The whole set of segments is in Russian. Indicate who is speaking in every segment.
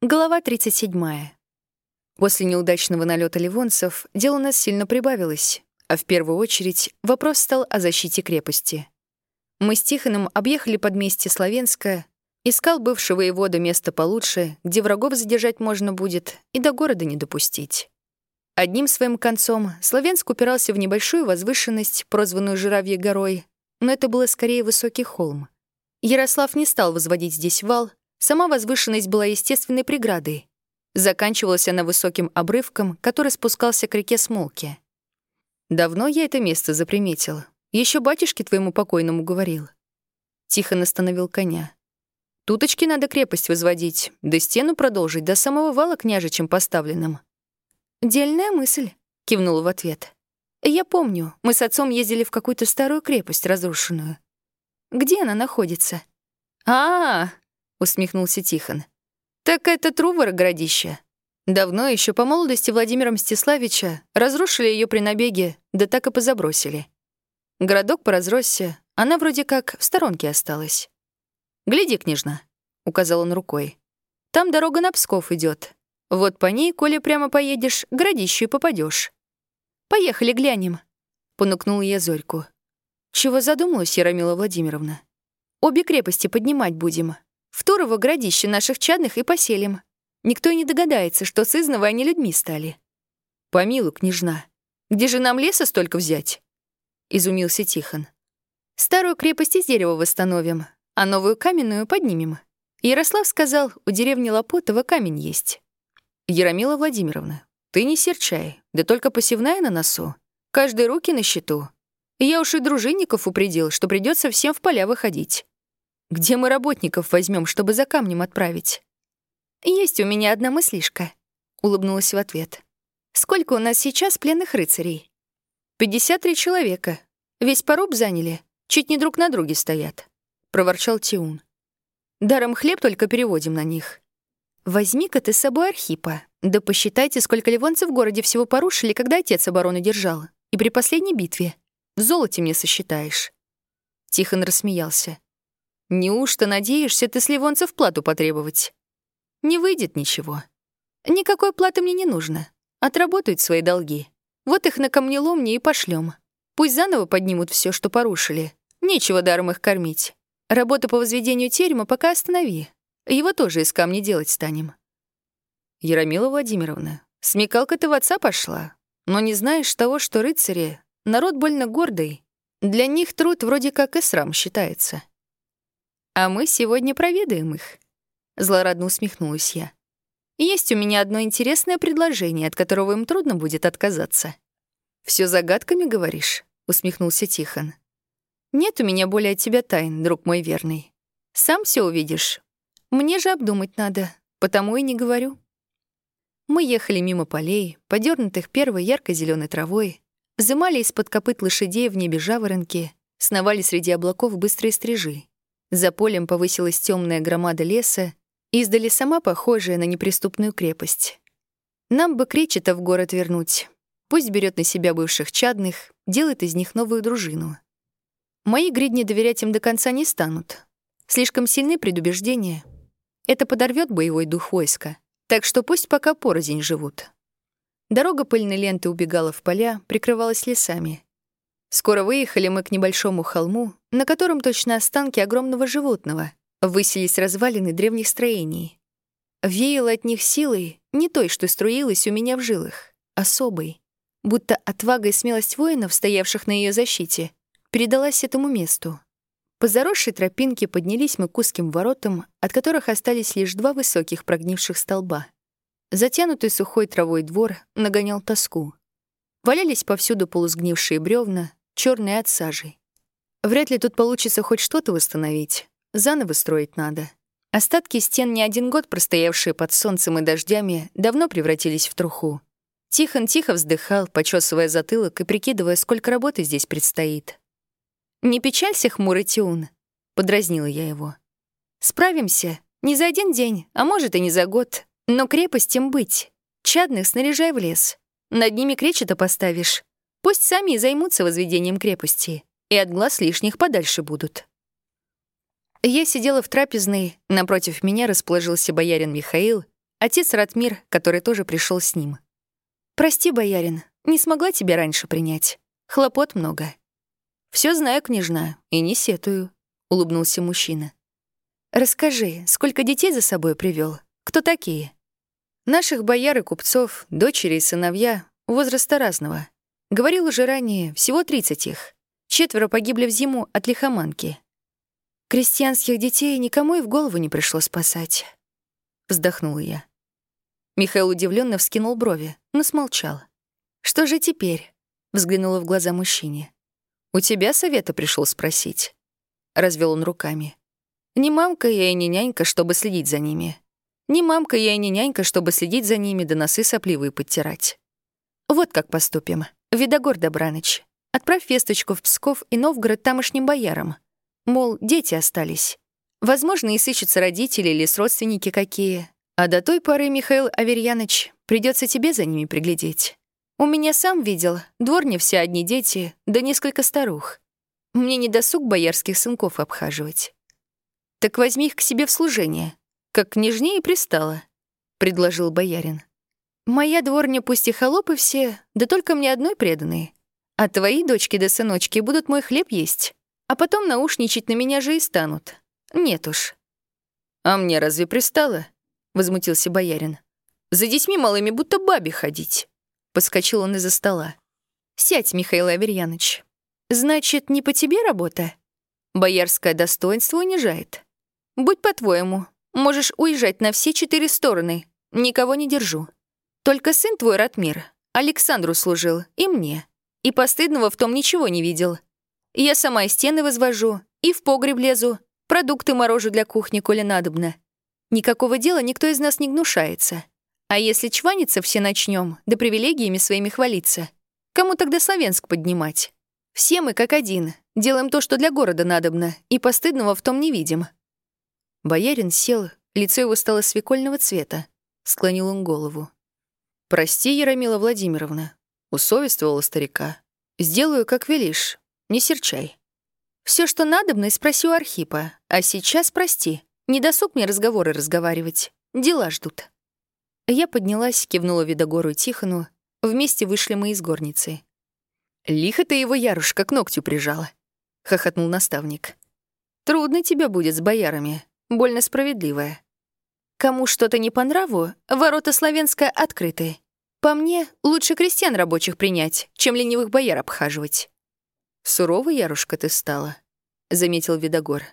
Speaker 1: Глава 37. После неудачного налета ливонцев дело у нас сильно прибавилось, а в первую очередь вопрос стал о защите крепости. Мы с Тихоном объехали подместье Славенска, искал бывшего воевода место получше, где врагов задержать можно будет и до города не допустить. Одним своим концом Славенск упирался в небольшую возвышенность, прозванную Жиравьей горой, но это было скорее высокий холм. Ярослав не стал возводить здесь вал, Сама возвышенность была естественной преградой. Заканчивалась она высоким обрывком, который спускался к реке Смолки. Давно я это место заприметил. Еще батюшке твоему покойному говорил. Тихо остановил коня. Туточки надо крепость возводить, да стену продолжить до самого вала княжичем поставленным. «Дельная мысль», — кивнула в ответ. «Я помню, мы с отцом ездили в какую-то старую крепость разрушенную. Где она находится?» «А, -а, — усмехнулся Тихон. «Так это Трувор городище. Давно еще по молодости Владимира Мстиславича разрушили ее при набеге, да так и позабросили. Городок поразросся, она вроде как в сторонке осталась. «Гляди, княжна», — указал он рукой. «Там дорога на Псков идет. Вот по ней, коли прямо поедешь, к городищу и попадешь. «Поехали, глянем», — понукнула я Зорьку. «Чего задумалась, Яромила Владимировна? Обе крепости поднимать будем, в Турово городище наших чадных и поселим. Никто и не догадается, что с изного они людьми стали. Помилуй, княжна, где же нам леса столько взять? Изумился Тихон. Старую крепость из дерева восстановим, а новую каменную поднимем. Ярослав сказал, у деревни Лопотова камень есть. Яромила Владимировна, ты не серчай, да только посевная на носу. Каждой руки на счету. Я уж и дружинников упредил, что придется всем в поля выходить. Где мы работников возьмем, чтобы за камнем отправить? Есть у меня одна мыслишка, улыбнулась в ответ. Сколько у нас сейчас пленных рыцарей? 53 человека. Весь поруб заняли, чуть не друг на друге стоят, проворчал Тиун. Даром хлеб только переводим на них. Возьми-ка ты с собой Архипа, да посчитайте, сколько ливонцев в городе всего порушили, когда отец оборону держал, и при последней битве. В золоте мне сосчитаешь. Тихон рассмеялся. Неужто надеешься ты с ливонцев плату потребовать? Не выйдет ничего. Никакой платы мне не нужно. Отработают свои долги. Вот их на камнеломне и пошлем. Пусть заново поднимут все, что порушили. Нечего даром их кормить. Работа по возведению терема пока останови. Его тоже из камня делать станем. Яромила Владимировна, смекалка ты в отца пошла, но не знаешь того, что рыцари — народ больно гордый. Для них труд вроде как и срам считается. А мы сегодня проведаем их. Злорадно усмехнулась я. Есть у меня одно интересное предложение, от которого им трудно будет отказаться. Все загадками говоришь? Усмехнулся Тихон. Нет у меня более от тебя тайн, друг мой верный. Сам все увидишь. Мне же обдумать надо, потому и не говорю. Мы ехали мимо полей, подернутых первой ярко зеленой травой, взымали из-под копыт лошадей в небе жаворонки, сновали среди облаков быстрые стрижи. За полем повысилась темная громада леса, издали сама похожая на неприступную крепость. Нам бы кречета в город вернуть. Пусть берет на себя бывших чадных, делает из них новую дружину. Мои гридни доверять им до конца не станут. Слишком сильны предубеждения. Это подорвет боевой дух войска. Так что пусть пока порознь живут. Дорога пыльной ленты убегала в поля, прикрывалась лесами. Скоро выехали мы к небольшому холму, на котором точно останки огромного животного, высились развалины древних строений. Веяло от них силой, не той, что струилась у меня в жилах, особой, будто отвага и смелость воинов, стоявших на ее защите, передалась этому месту. По заросшей тропинке поднялись мы к узким воротам, от которых остались лишь два высоких прогнивших столба. Затянутый сухой травой двор нагонял тоску. Валялись повсюду полусгнившие бревна, черные от сажи. Вряд ли тут получится хоть что-то восстановить. Заново строить надо. Остатки стен, не один год простоявшие под солнцем и дождями, давно превратились в труху. Тихон тихо вздыхал, почесывая затылок и прикидывая, сколько работы здесь предстоит. «Не печалься, хмурый Тиун», — подразнила я его. «Справимся. Не за один день, а может и не за год. Но крепостям быть. Чадных снаряжай в лес. Над ними кречета поставишь. Пусть сами займутся возведением крепости, и от глаз лишних подальше будут. Я сидела в трапезной, напротив меня расположился боярин Михаил, отец Ратмир, который тоже пришел с ним. «Прости, боярин, не смогла тебя раньше принять. Хлопот много». Все знаю, княжна, и не сетую», — улыбнулся мужчина. «Расскажи, сколько детей за собой привел? Кто такие?» «Наших бояр и купцов, дочери и сыновья, возраста разного. Говорил уже ранее, всего 30 их. Четверо погибли в зиму от лихоманки. Крестьянских детей никому и в голову не пришло спасать. Вздохнула я. Михаил удивленно вскинул брови, но смолчал. «Что же теперь?» — взглянула в глаза мужчине. «У тебя совета пришел спросить?» Развел он руками. «Не мамка я и не нянька, чтобы следить за ними. Не мамка я и не нянька, чтобы следить за ними, да носы сопливые подтирать. Вот как поступим. Видогор Добраныч, отправь весточку в Псков и Новгород тамошним боярам. Мол, дети остались. Возможно, и сыщутся родители или родственники какие. А до той поры, Михаил Аверьяныч, придется тебе за ними приглядеть. У меня сам видел, дворня все одни дети, да несколько старух. Мне не досуг боярских сынков обхаживать. Так возьми их к себе в служение, как княжне пристало, — предложил боярин. Моя дворня пусть и холопы все, да только мне одной преданные. А твои дочки да сыночки будут мой хлеб есть, а потом наушничать на меня же и станут. Нет уж. А мне разве пристало? Возмутился боярин. За детьми малыми будто бабе ходить. Поскочил он из-за стола. Сядь, Михаил Аверьяныч. Значит, не по тебе работа? Боярское достоинство унижает. Будь по-твоему, можешь уезжать на все четыре стороны. Никого не держу. Только сын твой, Ратмир, Александру служил, и мне. И постыдного в том ничего не видел. Я сама и стены возвожу, и в погреб лезу, продукты морожу для кухни, коли надобно. Никакого дела никто из нас не гнушается. А если чваниться все начнем, да привилегиями своими хвалиться, кому тогда Славянск поднимать? Все мы как один, делаем то, что для города надобно, и постыдного в том не видим. Боярин сел, лицо его стало свекольного цвета. Склонил он голову. «Прости, Яромила Владимировна», — усовествовала старика. «Сделаю, как велишь. Не серчай». Все, что надобно, спроси у Архипа. А сейчас прости. Не досуг мне разговоры разговаривать. Дела ждут». Я поднялась, кивнула Видогору и Тихону. Вместе вышли мы из горницы. «Лихо ты его, Ярушка, к ногтю прижала», — хохотнул наставник. «Трудно тебе будет с боярами. Больно справедливая. Кому что-то не по нраву, ворота Славянска открыты. По мне, лучше крестьян рабочих принять, чем ленивых бояр обхаживать. «Суровый, Ярушка, ты стала», — заметил Видогор.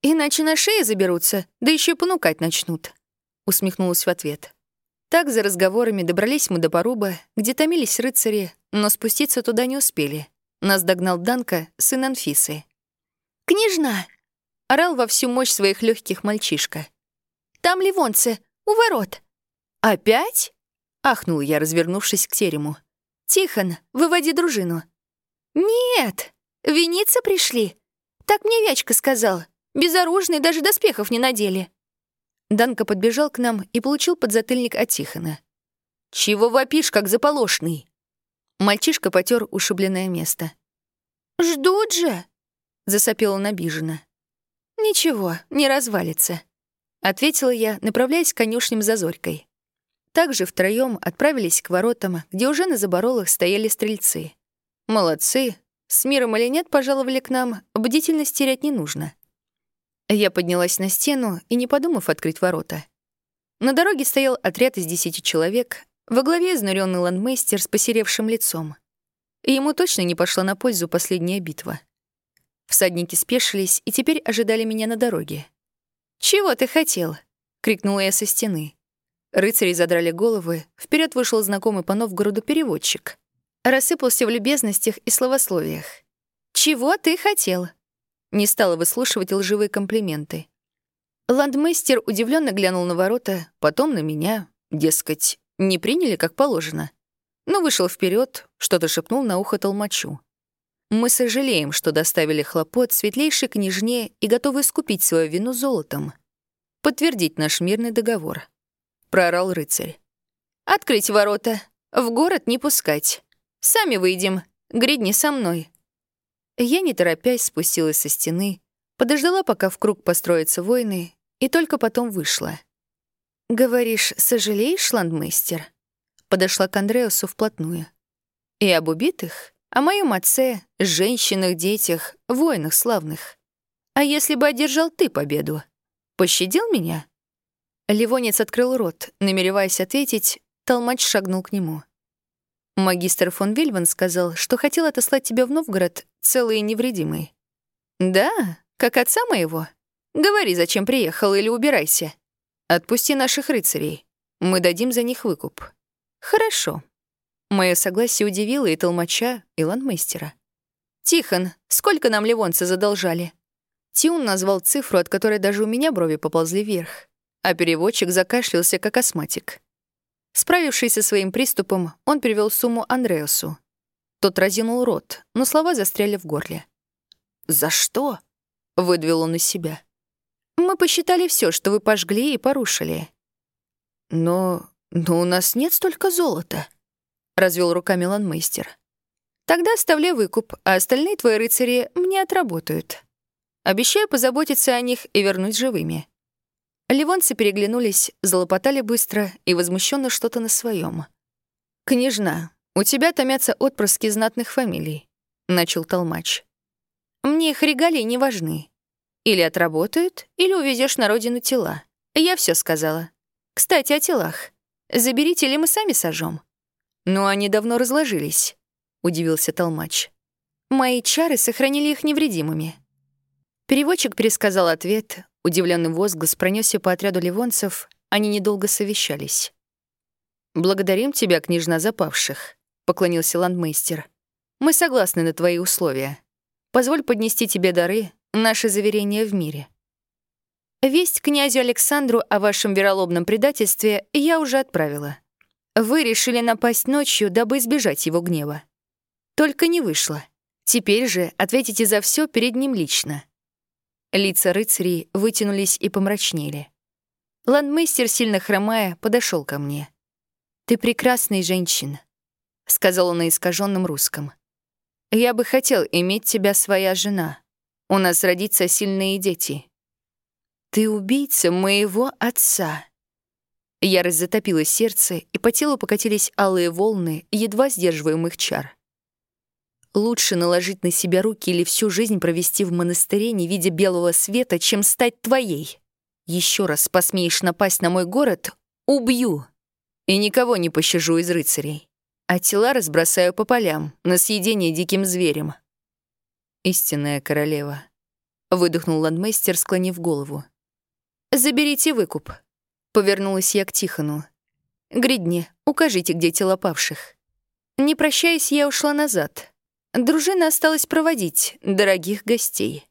Speaker 1: «Иначе на шее заберутся, да еще понукать начнут», — усмехнулась в ответ. Так за разговорами добрались мы до поруба, где томились рыцари, но спуститься туда не успели. Нас догнал Данка, сын Анфисы. «Княжна!» — орал во всю мощь своих легких мальчишка. Там ливонцы, у ворот». «Опять?» — ахнул я, развернувшись к терему. «Тихон, выводи дружину». «Нет, виниться пришли. Так мне Вячка сказал. Безоружные даже доспехов не надели». Данка подбежал к нам и получил подзатыльник от Тихона. «Чего вопишь, как заполошный?» Мальчишка потер ушибленное место. «Ждут же!» — засопел он обиженно. «Ничего, не развалится». — ответила я, направляясь к конюшням за Зорькой. Также втроем отправились к воротам, где уже на заборолах стояли стрельцы. Молодцы. С миром или нет пожаловали к нам, бдительность терять не нужно. Я поднялась на стену и, не подумав, открыть ворота. На дороге стоял отряд из десяти человек, во главе изнуренный ландмейстер с посеревшим лицом. И ему точно не пошла на пользу последняя битва. Всадники спешились и теперь ожидали меня на дороге. «Чего ты хотел?» — крикнула я со стены. Рыцари задрали головы, вперед вышел знакомый по Новгороду переводчик. Рассыпался в любезностях и словословиях. «Чего ты хотел?» Не стала выслушивать лживые комплименты. Ландмейстер удивленно глянул на ворота, потом на меня, дескать, не приняли как положено. Но вышел вперед, что-то шепнул на ухо толмачу. Мы сожалеем, что доставили хлопот светлейшей княжне и готовы искупить свою вину золотом. Подтвердить наш мирный договор. Проорал рыцарь. Открыть ворота. В город не пускать. Сами выйдем. Гридни со мной. Я, не торопясь, спустилась со стены, подождала, пока в круг построятся воины, и только потом вышла. «Говоришь, сожалеешь, ландмейстер?» Подошла к Андреасу вплотную. «И об убитых? О моем отце, женщинах, детях, воинах славных. А если бы одержал ты победу? Пощадил меня?» Ливонец открыл рот, намереваясь ответить, толмач шагнул к нему. Магистр фон Вильван сказал, что хотел отослать тебя в Новгород целый и невредимый. «Да, как отца моего? Говори, зачем приехал, или убирайся. Отпусти наших рыцарей. Мы дадим за них выкуп». «Хорошо». Мое согласие удивило и толмача, и ландмейстера. «Тихон, сколько нам ливонцы задолжали?» Тиун назвал цифру, от которой даже у меня брови поползли вверх, а переводчик закашлялся, как астматик. Справившись со своим приступом, он перевел сумму Андреасу. Тот разинул рот, но слова застряли в горле. «За что?» — выдвел он из себя. «Мы посчитали все, что вы пожгли и порушили». «Но... но у нас нет столько золота», — развел руками ланмейстер. «Тогда оставляй выкуп, а остальные твои рыцари мне отработают. Обещаю позаботиться о них и вернуть живыми». Ливонцы переглянулись, залопотали быстро и возмущенно что-то на своем. «Княжна, у тебя томятся отпрыски знатных фамилий», — начал Толмач. «Мне их регалии не важны. Или отработают, или увезешь на родину тела. Я все сказала. Кстати, о телах. Заберите, или мы сами сожжем. «Ну, они давно разложились», — удивился Толмач. «Мои чары сохранили их невредимыми». Переводчик пересказал ответ, Удивленный возглас пронесся по отряду ливонцев, они недолго совещались. «Благодарим тебя, княжна запавших», — поклонился ландмейстер. «Мы согласны на твои условия. Позволь поднести тебе дары, наше заверение в мире». Весть князю Александру о вашем вероломном предательстве я уже отправила. Вы решили напасть ночью, дабы избежать его гнева. Только не вышло. Теперь же ответите за все перед ним лично. Лица рыцарей вытянулись и помрачнели. Ландмейстер, сильно хромая, подошел ко мне. «Ты прекрасная женщина», — он на искаженном русском. «Я бы хотел иметь тебя своя жена. У нас родятся сильные дети». «Ты убийца моего отца». Ярость затопила сердце, и по телу покатились алые волны, едва сдерживаемых чар. Лучше наложить на себя руки или всю жизнь провести в монастыре, не видя белого света, чем стать твоей. Еще раз посмеешь напасть на мой город — убью. И никого не пощажу из рыцарей. А тела разбросаю по полям, на съедение диким зверем. Истинная королева. Выдохнул ладмейстер, склонив голову. «Заберите выкуп», — повернулась я к Тихону. «Гридне, укажите, где тела павших». Не прощаясь, я ушла назад, Дружина осталась проводить дорогих гостей.